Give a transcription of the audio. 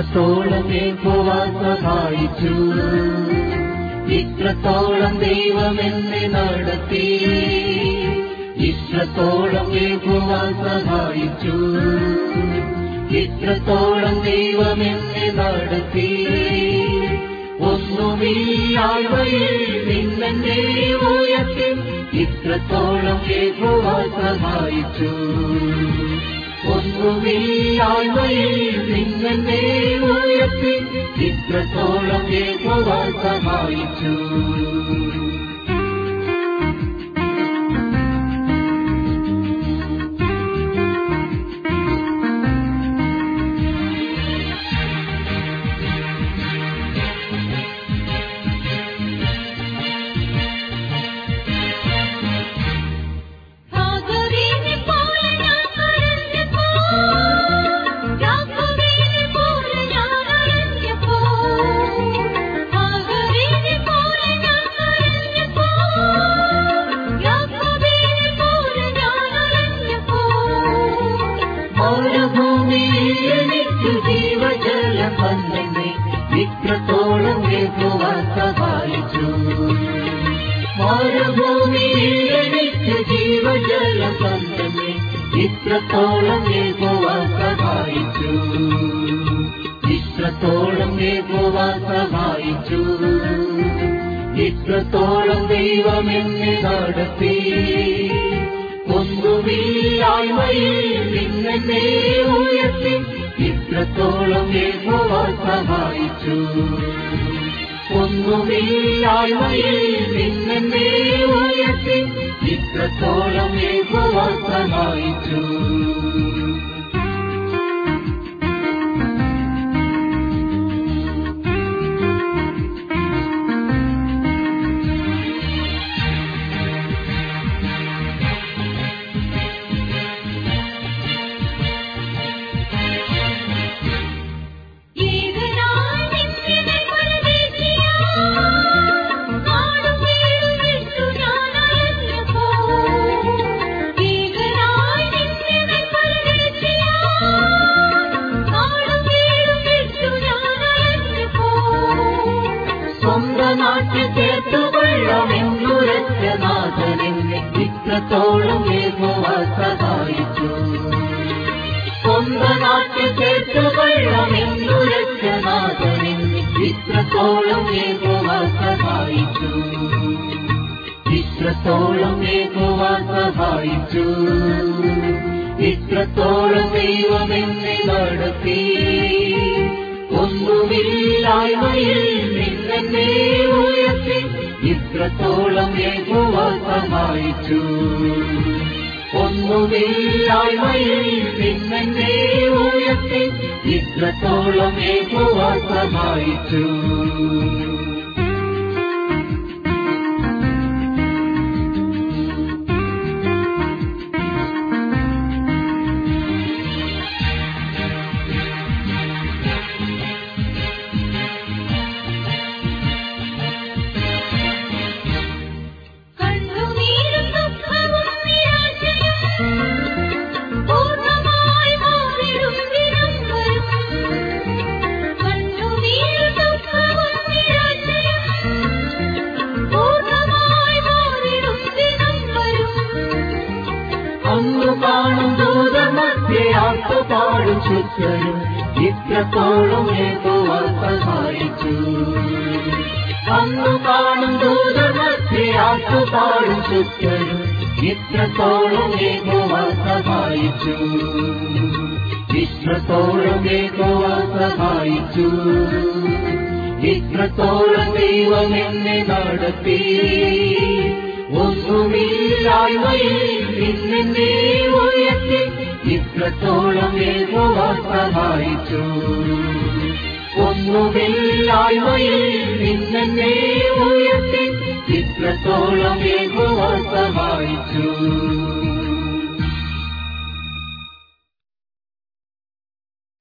ഇത്രത്തോളം യഹോവ സഹായിച്ചു. ഇത്രത്തോളം ദൈവം എന്നെ നടത്തി. ഇത്രത്തോളം യഹോവ സഹായിച്ചു. ഇത്രത്തോളം ദൈവം എന്നെ നടത്തി. ഒന്നുമില്ലായ്മയിൽ നിന്നെ ഉയർത്തി. ഇത്രത്തോളം യഹോവ സഹായിച്ചു. ഒന്നുമില്ലായ്മയിൽ सोळङ्गे भव समायु വന്നെന്നെ ഇത്രത്തോളം യഹോവ സഹായിച്ചു മരുഭൂമിയിൽ എനിക്ക് ജീവജലം വന്നെന്നെ ഇത്രത്തോളം യഹോവ സഹായിച്ചു ഇത്രത്തോളം യഹോവ സഹായിച്ചു ഇത്രത്തോളം ദൈവം എന്നെ നടത്തി ഒന്നുമില്ലായ്മയിൽ നിന്നെ ഉയർത്തി ഇത്രത്തോളം യഹോവ സഹായിച്ചു. ഒന്നുമില്ലായ്മയിൽ നിന്നെ ഉയർത്തി ഇത്രത്തോളം യഹോവ സഹായിച്ചു. ഇത്രത്തോളം യഹോവ സഹായിച്ചു സ്വന്തം നാട്ടിൽ ചേർത്തുകൊള്ളമെന്നുരച്ച നാഥനെന്നെ ഇത്രത്തോളം യഹോവ സഹായിച്ചു ഇത്രത്തോളം യഹോവ സഹായിച്ചു ഇത്രത്തോളം ദൈവമെന്നെ നടത്തി. ഒന്നുമില്ലായ്മയിൽ നിന്നെ ഇത്രത്തോളം യഹോവ സഹായിച്ചു ഒന്നുമില്ലായ്മയിൽ നിന്നെ ഉയർത്തി ഇത്രത്തോളം യഹോവ സഹായിച്ചു ദൂതമധ്യേ ആത്മപാടും ചുറ്റരും ഇത്രത്തോളം യഹോവ സഹായിച്ചു അന്നു കാണും ദൂതമധ്യേ ആത്മപാടും ചുറ്റരും ഇത്രത്തോളം യഹോവ സഹായിച്ചു ഇത്രത്തോളം യഹോവ സഹായിച്ചു ഇത്രത്തോളം ദൈവം എന്നെ നടത്തി ഒന്നുമില്ലായ്മയിൽ നിന്നെ ഉയർത്തി ഇത്രത്തോളം യഹോവ സഹായിച്ചു ഒന്നുമില്ലായ്മയിൽ നിന്നെ ഉയർത്തി ഇത്രത്തോളം യഹോവ സഹായിച്ചു